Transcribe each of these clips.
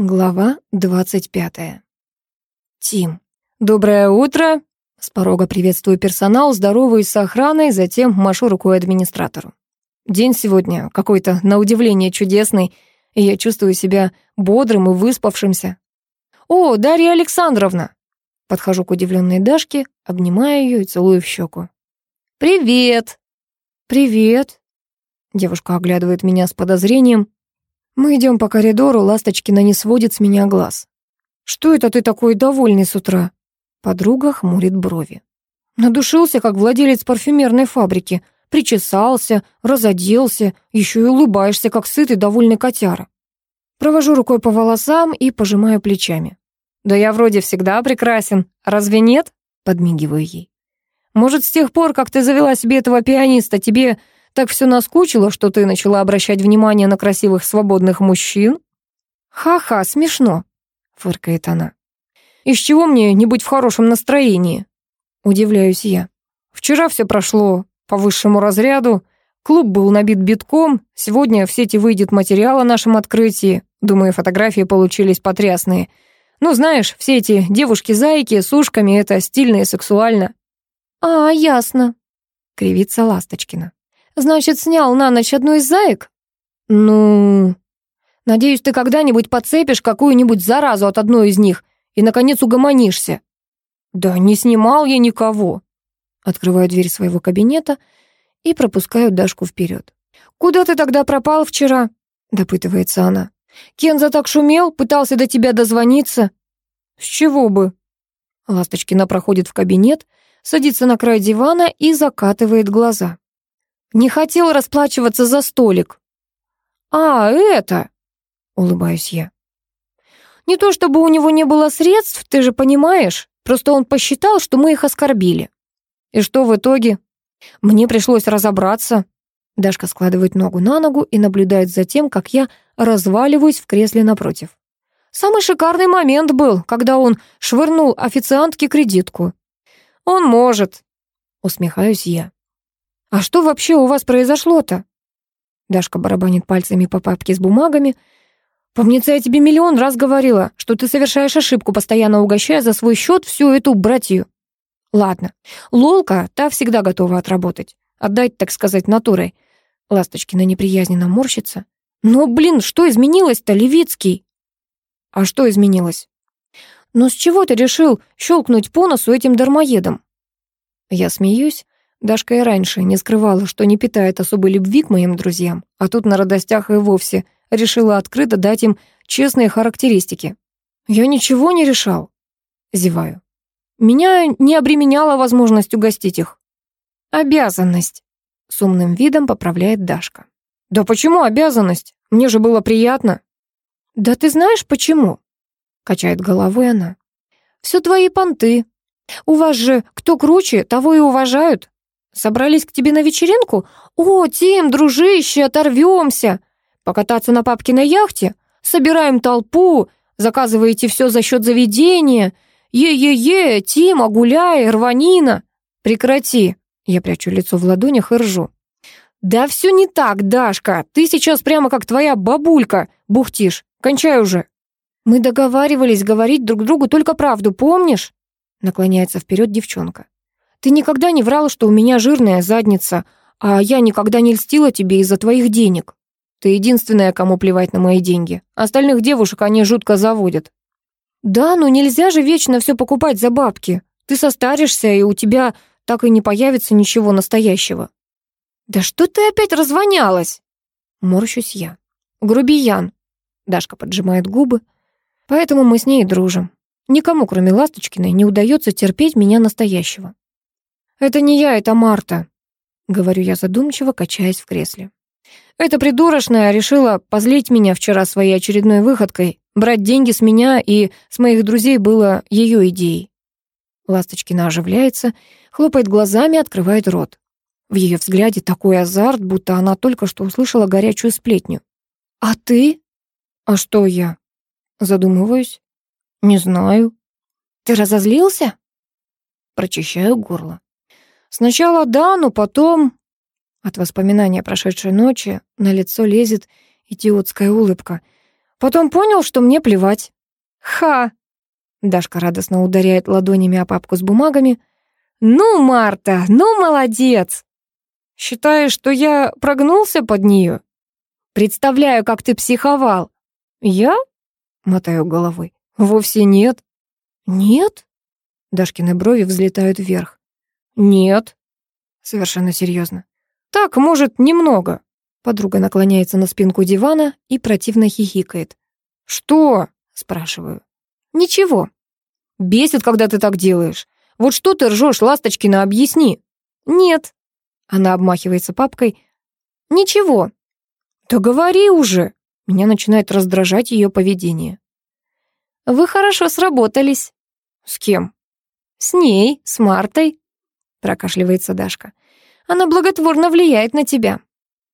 Глава двадцать пятая. Тим. «Доброе утро!» С порога приветствую персонал, здороваюсь с охраной, затем машу рукой администратору. День сегодня какой-то, на удивление, чудесный, и я чувствую себя бодрым и выспавшимся. «О, Дарья Александровна!» Подхожу к удивленной Дашке, обнимаю ее и целую в щеку. «Привет!» «Привет!» Девушка оглядывает меня с подозрением. Мы идем по коридору, Ласточкина не сводит с меня глаз. «Что это ты такой довольный с утра?» Подруга хмурит брови. Надушился, как владелец парфюмерной фабрики. Причесался, разоделся, еще и улыбаешься, как сытый довольный котяра. Провожу рукой по волосам и пожимаю плечами. «Да я вроде всегда прекрасен, разве нет?» Подмигиваю ей. «Может, с тех пор, как ты завела себе этого пианиста, тебе так все наскучило, что ты начала обращать внимание на красивых свободных мужчин? Ха-ха, смешно, фыркает она. Из чего мне не быть в хорошем настроении? Удивляюсь я. Вчера все прошло по высшему разряду, клуб был набит битком, сегодня в сети выйдет материал о нашем открытии. Думаю, фотографии получились потрясные. Ну, знаешь, все эти девушки-зайки с ушками — это стильно и сексуально. «А, ясно», — кривится Ласточкина. Значит, снял на ночь одну из заек? Ну... Надеюсь, ты когда-нибудь подцепишь какую-нибудь заразу от одной из них и, наконец, угомонишься. Да не снимал я никого. Открываю дверь своего кабинета и пропускаю Дашку вперед. «Куда ты тогда пропал вчера?» — допытывается она. «Кенза так шумел, пытался до тебя дозвониться». «С чего бы?» Ласточкина проходит в кабинет, садится на край дивана и закатывает глаза. Не хотел расплачиваться за столик. А, это, улыбаюсь я. Не то чтобы у него не было средств, ты же понимаешь, просто он посчитал, что мы их оскорбили. И что в итоге? Мне пришлось разобраться. Дашка складывает ногу на ногу и наблюдает за тем, как я разваливаюсь в кресле напротив. Самый шикарный момент был, когда он швырнул официантке кредитку. Он может, усмехаюсь я. «А что вообще у вас произошло-то?» Дашка барабанит пальцами по папке с бумагами. «Помнится, я тебе миллион раз говорила, что ты совершаешь ошибку, постоянно угощая за свой счет всю эту братью. Ладно, Лолка, та всегда готова отработать. Отдать, так сказать, натурой». Ласточкина неприязненно морщится. «Но, блин, что изменилось-то, Левицкий?» «А что изменилось?» «Ну с чего ты решил щелкнуть по носу этим дармоедом?» Я смеюсь, Дашка и раньше не скрывала, что не питает особой любви к моим друзьям, а тут на радостях и вовсе решила открыто дать им честные характеристики. «Я ничего не решал», — зеваю. «Меня не обременяла возможность угостить их». «Обязанность», — с умным видом поправляет Дашка. «Да почему обязанность? Мне же было приятно». «Да ты знаешь, почему?» — качает головой она. «Все твои понты. У вас же кто круче, того и уважают. Собрались к тебе на вечеринку? О, Тим, дружище, оторвемся. Покататься на папкиной яхте? Собираем толпу, заказываете все за счет заведения. Е-е-е, Тима, гуляй, рванина. Прекрати. Я прячу лицо в ладонях и ржу. Да все не так, Дашка. Ты сейчас прямо как твоя бабулька бухтишь. Кончай уже. Мы договаривались говорить друг другу только правду, помнишь? Наклоняется вперед девчонка. Ты никогда не врала, что у меня жирная задница, а я никогда не льстила тебе из-за твоих денег. Ты единственная, кому плевать на мои деньги. Остальных девушек они жутко заводят. Да, но нельзя же вечно все покупать за бабки. Ты состаришься, и у тебя так и не появится ничего настоящего. Да что ты опять развонялась? Морщусь я. Грубиян. Дашка поджимает губы. Поэтому мы с ней дружим. Никому, кроме Ласточкиной, не удается терпеть меня настоящего. «Это не я, это Марта», — говорю я задумчиво, качаясь в кресле. «Эта придурочная решила позлить меня вчера своей очередной выходкой. Брать деньги с меня и с моих друзей было ее идеей». Ласточкина оживляется, хлопает глазами, открывает рот. В ее взгляде такой азарт, будто она только что услышала горячую сплетню. «А ты?» «А что я?» Задумываюсь. «Не знаю». «Ты разозлился?» Прочищаю горло. Сначала да, но потом... От воспоминания прошедшей ночи на лицо лезет идиотская улыбка. Потом понял, что мне плевать. Ха! Дашка радостно ударяет ладонями о папку с бумагами. Ну, Марта, ну молодец! Считаешь, что я прогнулся под нее? Представляю, как ты психовал. Я? Мотаю головой. Вовсе нет. Нет? Дашкины брови взлетают вверх. Нет. Совершенно серьезно. Так, может, немного. Подруга наклоняется на спинку дивана и противно хихикает. «Что?» — спрашиваю. «Ничего. Бесит, когда ты так делаешь. Вот что ты ржешь, Ласточкина, объясни». «Нет». Она обмахивается папкой. «Ничего». «Да говори уже!» Меня начинает раздражать ее поведение. «Вы хорошо сработались». «С кем?» «С ней, с Мартой», — прокашливается Дашка. «Она благотворно влияет на тебя».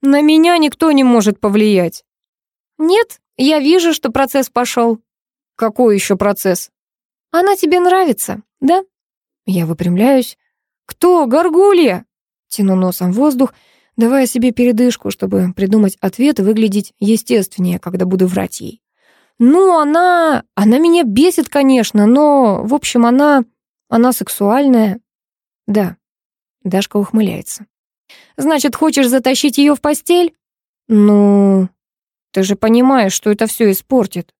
«На меня никто не может повлиять». «Нет, я вижу, что процесс пошел». «Какой еще процесс?» «Она тебе нравится, да?» Я выпрямляюсь. «Кто? Горгулья?» Тяну носом воздух, давая себе передышку, чтобы придумать ответ и выглядеть естественнее, когда буду врать ей. «Ну, она... Она меня бесит, конечно, но, в общем, она... Она сексуальная». «Да». Дашка ухмыляется. «Значит, хочешь затащить ее в постель?» «Ну...» «Ты же понимаешь, что это все испортит».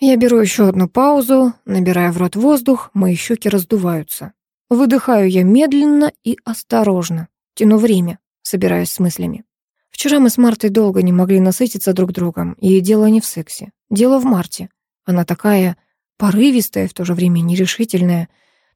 Я беру еще одну паузу, набирая в рот воздух, мои щеки раздуваются. Выдыхаю я медленно и осторожно, тяну время, собираясь с мыслями. Вчера мы с Мартой долго не могли насытиться друг другом, и дело не в сексе. Дело в Марте. Она такая порывистая, в то же время нерешительная.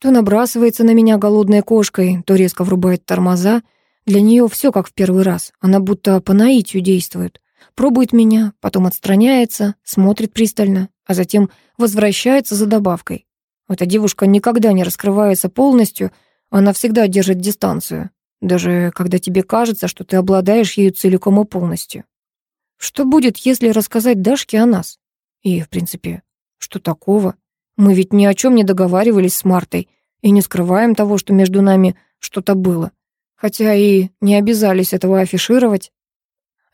То набрасывается на меня голодной кошкой, то резко врубает тормоза. Для нее все как в первый раз. Она будто по наитию действует. Пробует меня, потом отстраняется, смотрит пристально, а затем возвращается за добавкой. Эта девушка никогда не раскрывается полностью, она всегда держит дистанцию даже когда тебе кажется, что ты обладаешь ею целиком и полностью. Что будет, если рассказать Дашке о нас? И, в принципе, что такого? Мы ведь ни о чем не договаривались с Мартой и не скрываем того, что между нами что-то было. Хотя и не обязались этого афишировать.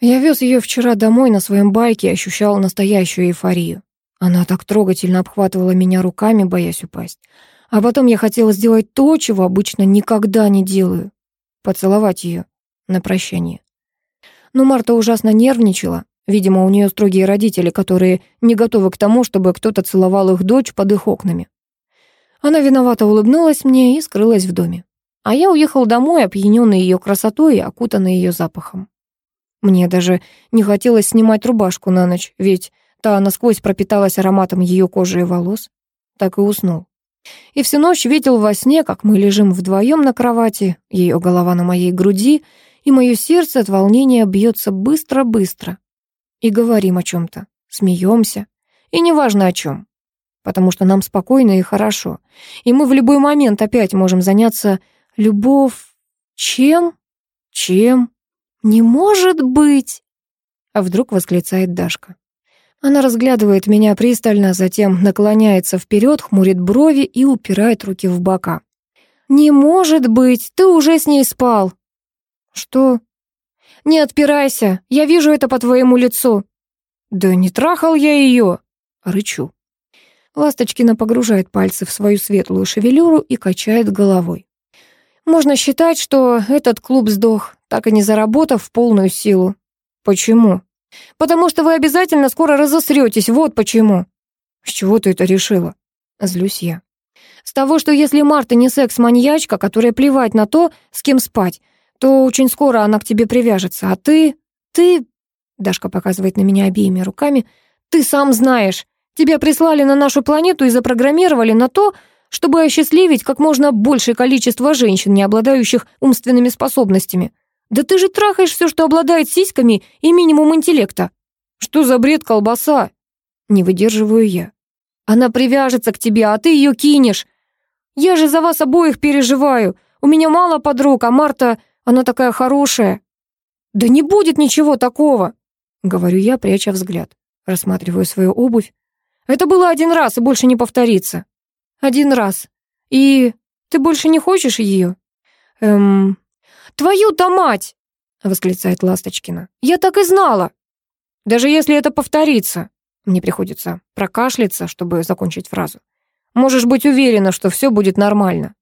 Я вез ее вчера домой на своем байке и ощущал настоящую эйфорию. Она так трогательно обхватывала меня руками, боясь упасть. А потом я хотела сделать то, чего обычно никогда не делаю поцеловать ее на прощание. Но Марта ужасно нервничала. Видимо, у нее строгие родители, которые не готовы к тому, чтобы кто-то целовал их дочь под их окнами. Она виновато улыбнулась мне и скрылась в доме. А я уехал домой, опьяненный ее красотой и окутанный ее запахом. Мне даже не хотелось снимать рубашку на ночь, ведь та насквозь пропиталась ароматом ее кожи и волос. Так и уснул. И всю ночь видел во сне, как мы лежим вдвоем на кровати, ее голова на моей груди, и мое сердце от волнения бьется быстро-быстро. И говорим о чем-то, смеемся, и неважно о чем, потому что нам спокойно и хорошо, и мы в любой момент опять можем заняться любовь... Чем? Чем? Не может быть! А вдруг восклицает Дашка. Она разглядывает меня пристально, затем наклоняется вперед, хмурит брови и упирает руки в бока. «Не может быть, ты уже с ней спал!» «Что?» «Не отпирайся, я вижу это по твоему лицу!» «Да не трахал я ее!» Рычу. Ласточкина погружает пальцы в свою светлую шевелюру и качает головой. «Можно считать, что этот клуб сдох, так и не заработав полную силу. Почему?» Потому что вы обязательно скоро разосретесь, вот почему. С чего ты это решила? Злюсь я. С того, что если Марта не секс-маньячка, которая плевать на то, с кем спать, то очень скоро она к тебе привяжется, а ты... ты... Дашка показывает на меня обеими руками. Ты сам знаешь, тебя прислали на нашу планету и запрограммировали на то, чтобы осчастливить как можно большее количество женщин, не обладающих умственными способностями. «Да ты же трахаешь все, что обладает сиськами и минимум интеллекта!» «Что за бред колбаса?» Не выдерживаю я. «Она привяжется к тебе, а ты ее кинешь. Я же за вас обоих переживаю. У меня мало подруг, а Марта, она такая хорошая». «Да не будет ничего такого!» Говорю я, пряча взгляд. Рассматриваю свою обувь. «Это было один раз и больше не повторится». «Один раз. И ты больше не хочешь ее?» «Эм, «Твою-то мать!» — восклицает Ласточкина. «Я так и знала!» «Даже если это повторится!» — Мне приходится прокашляться, чтобы закончить фразу. Можешь быть уверена, что все будет нормально.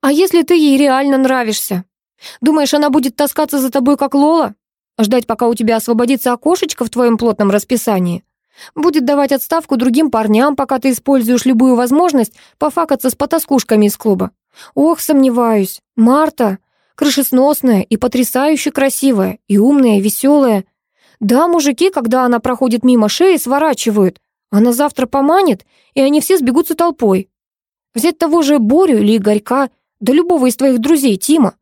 А если ты ей реально нравишься? Думаешь, она будет таскаться за тобой, как Лола? Ждать, пока у тебя освободится окошечко в твоем плотном расписании? Будет давать отставку другим парням, пока ты используешь любую возможность пофакаться с потаскушками из клуба? Ох, сомневаюсь. Марта крышесносная и потрясающе красивая, и умная, и веселая. Да, мужики, когда она проходит мимо шеи, сворачивают. Она завтра поманит, и они все сбегутся толпой. Взять того же Борю или Игорька, да любого из твоих друзей, Тима.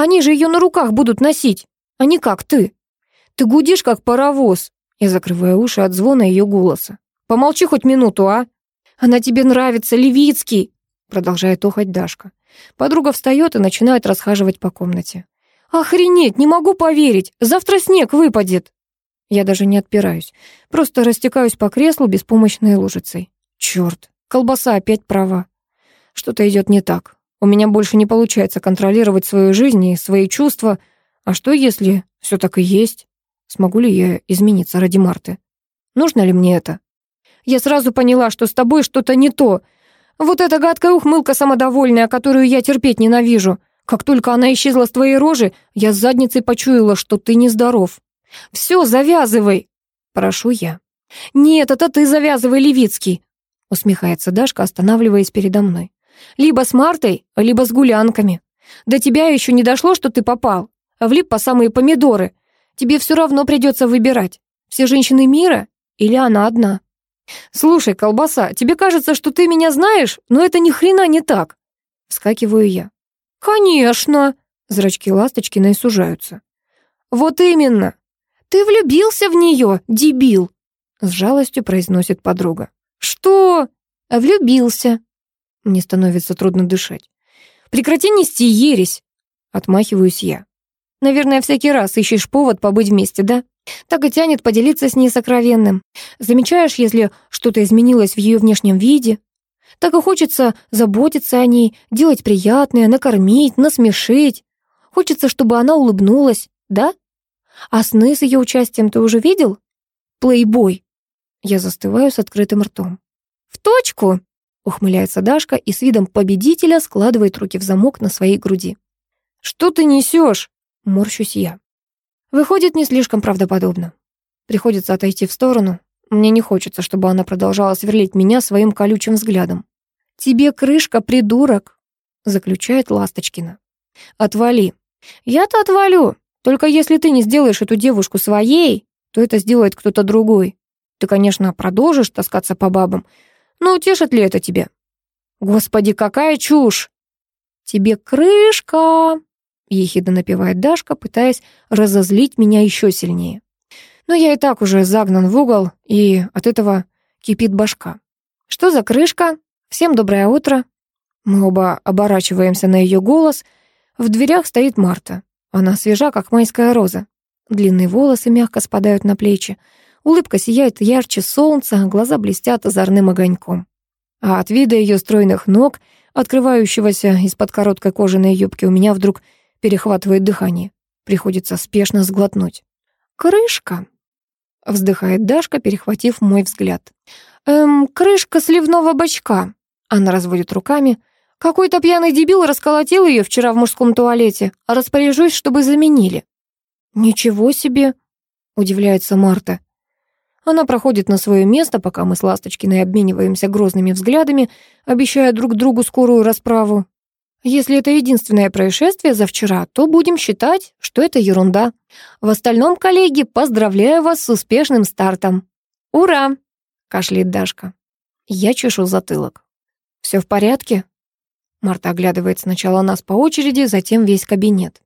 Они же ее на руках будут носить, а не как ты. Ты гудишь, как паровоз. Я закрываю уши от звона ее голоса. Помолчи хоть минуту, а? Она тебе нравится, Левицкий, продолжает охоть Дашка. Подруга встает и начинает расхаживать по комнате. Охренеть, не могу поверить. Завтра снег выпадет. Я даже не отпираюсь. Просто растекаюсь по креслу беспомощной лужицей. Черт, колбаса опять права. Что-то идет не так. У меня больше не получается контролировать свою жизнь и свои чувства. А что, если все так и есть? Смогу ли я измениться ради Марты? Нужно ли мне это? Я сразу поняла, что с тобой что-то не то. Вот эта гадкая ухмылка самодовольная, которую я терпеть ненавижу. Как только она исчезла с твоей рожи, я с задницей почуяла, что ты нездоров. Все, завязывай, прошу я. Нет, это ты завязывай, Левицкий, усмехается Дашка, останавливаясь передо мной. Либо с Мартой, либо с гулянками. До тебя еще не дошло, что ты попал. Влип по самые помидоры. Тебе все равно придется выбирать. Все женщины мира или она одна. Слушай, колбаса, тебе кажется, что ты меня знаешь, но это ни хрена не так. Вскакиваю я. Конечно. Зрачки Ласточкиной сужаются. Вот именно. Ты влюбился в нее, дебил. С жалостью произносит подруга. Что? Влюбился. Мне становится трудно дышать. «Прекрати нести ересь!» Отмахиваюсь я. «Наверное, всякий раз ищешь повод побыть вместе, да? Так и тянет поделиться с ней сокровенным. Замечаешь, если что-то изменилось в ее внешнем виде? Так и хочется заботиться о ней, делать приятное, накормить, насмешить. Хочется, чтобы она улыбнулась, да? А сны с ее участием ты уже видел? Плейбой. Я застываю с открытым ртом. В точку! Ухмыляется Дашка и с видом победителя складывает руки в замок на своей груди. «Что ты несешь?» — морщусь я. Выходит, не слишком правдоподобно. Приходится отойти в сторону. Мне не хочется, чтобы она продолжала сверлить меня своим колючим взглядом. «Тебе крышка, придурок!» — заключает Ласточкина. «Отвали!» «Я-то отвалю! Только если ты не сделаешь эту девушку своей, то это сделает кто-то другой. Ты, конечно, продолжишь таскаться по бабам, но утешит ли это тебя? Господи, какая чушь! Тебе крышка! Ехидно напевает Дашка, пытаясь разозлить меня еще сильнее. Но я и так уже загнан в угол, и от этого кипит башка. Что за крышка? Всем доброе утро. Мы оба оборачиваемся на ее голос. В дверях стоит Марта. Она свежа, как майская роза. Длинные волосы мягко спадают на плечи. Улыбка сияет ярче солнца, глаза блестят озорным огоньком. А от вида ее стройных ног, открывающегося из-под короткой кожаной юбки, у меня вдруг перехватывает дыхание. Приходится спешно сглотнуть. «Крышка», — вздыхает Дашка, перехватив мой взгляд. «Эм, крышка сливного бачка». Она разводит руками. «Какой-то пьяный дебил расколотил ее вчера в мужском туалете. Распоряжусь, чтобы заменили». «Ничего себе!» — удивляется Марта. Она проходит на свое место, пока мы с Ласточкиной обмениваемся грозными взглядами, обещая друг другу скорую расправу. Если это единственное происшествие за вчера, то будем считать, что это ерунда. В остальном, коллеги, поздравляю вас с успешным стартом. Ура! кашляет Дашка. Я чешу затылок. Все в порядке? Марта оглядывает сначала нас по очереди, затем весь кабинет.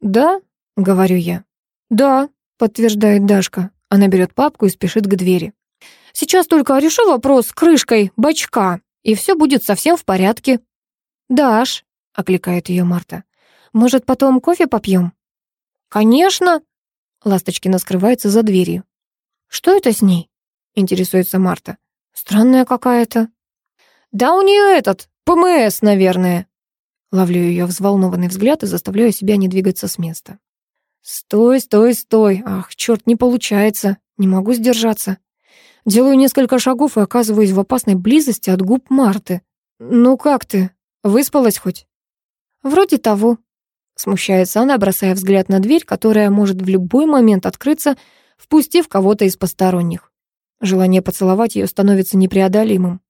Да, говорю я. Да, подтверждает Дашка. Она берет папку и спешит к двери. «Сейчас только решу вопрос с крышкой бачка, и все будет совсем в порядке». «Даш», — окликает ее Марта, — «может, потом кофе попьем?» «Конечно!» Ласточкина скрывается за дверью. «Что это с ней?» — интересуется Марта. «Странная какая-то». «Да у нее этот, ПМС, наверное». Ловлю ее взволнованный взгляд и заставляю себя не двигаться с места. «Стой, стой, стой! Ах, черт, не получается! Не могу сдержаться!» Делаю несколько шагов и оказываюсь в опасной близости от губ Марты. «Ну как ты? Выспалась хоть?» «Вроде того», — смущается она, бросая взгляд на дверь, которая может в любой момент открыться, впустив кого-то из посторонних. Желание поцеловать ее становится непреодолимым.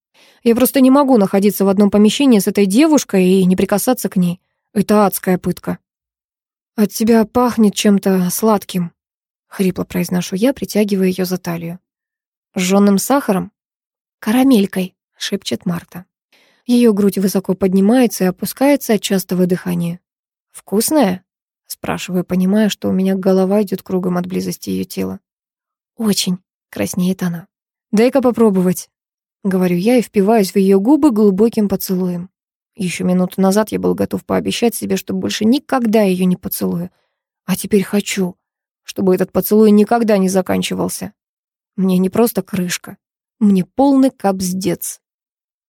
Я просто не могу находиться в одном помещении с этой девушкой и не прикасаться к ней. Это адская пытка. «От тебя пахнет чем-то сладким», — хрипло произношу я, притягивая ее за талию. «Жжёным сахаром?» «Карамелькой», — шепчет Марта. Ее грудь высоко поднимается и опускается от частого дыхания. «Вкусная?» — спрашиваю, понимая, что у меня голова идет кругом от близости ее тела. «Очень», — краснеет она. «Дай-ка попробовать», — говорю я и впиваюсь в ее губы глубоким поцелуем. Еще минуту назад я был готов пообещать себе, что больше никогда ее не поцелую. А теперь хочу, чтобы этот поцелуй никогда не заканчивался. Мне не просто крышка, мне полный капздец.